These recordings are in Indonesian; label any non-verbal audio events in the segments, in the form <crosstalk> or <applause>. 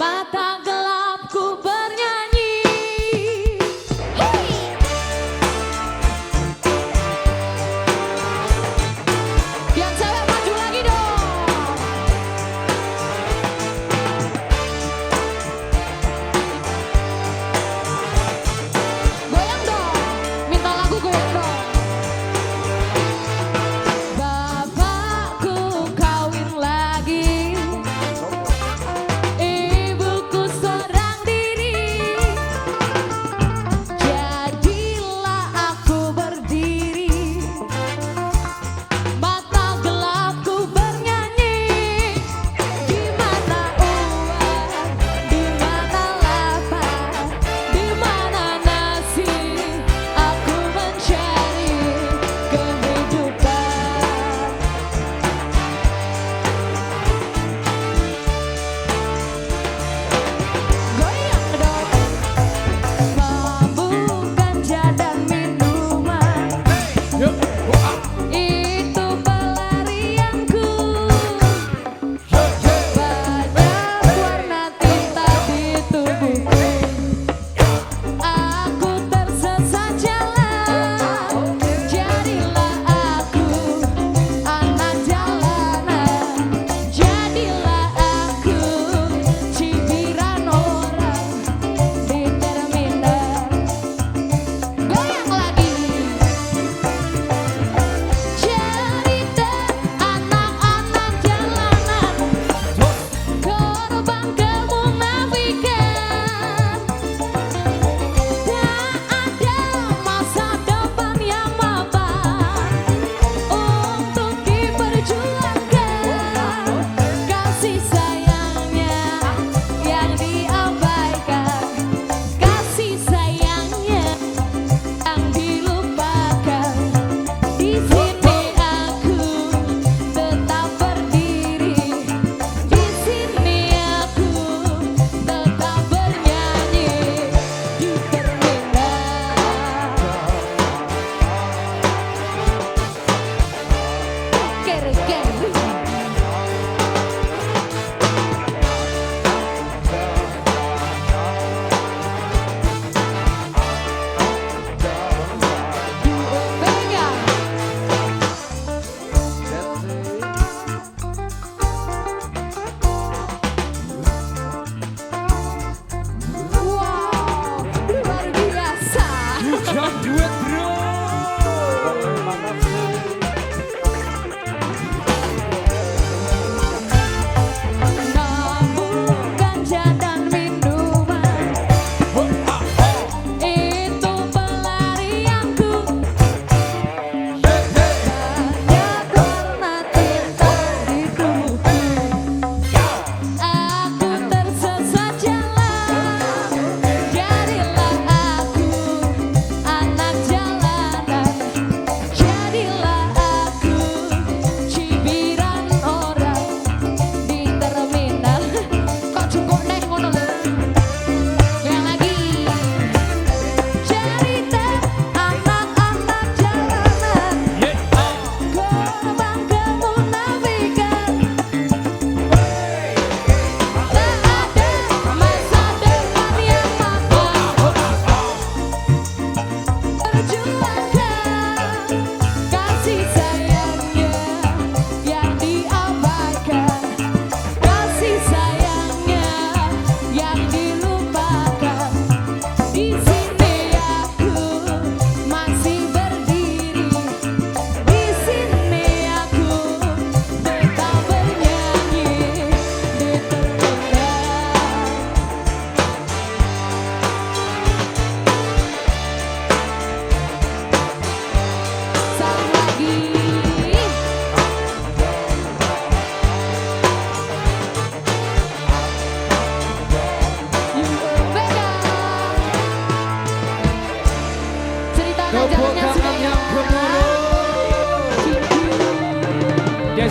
Mata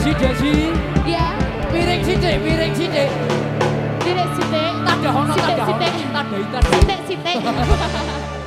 Desi, Desi. Ya. Piring sithik, piring sithik. Sithik, sithik. Tadah ono, tadah ono. Sithik. Sithik, sithik. <laughs>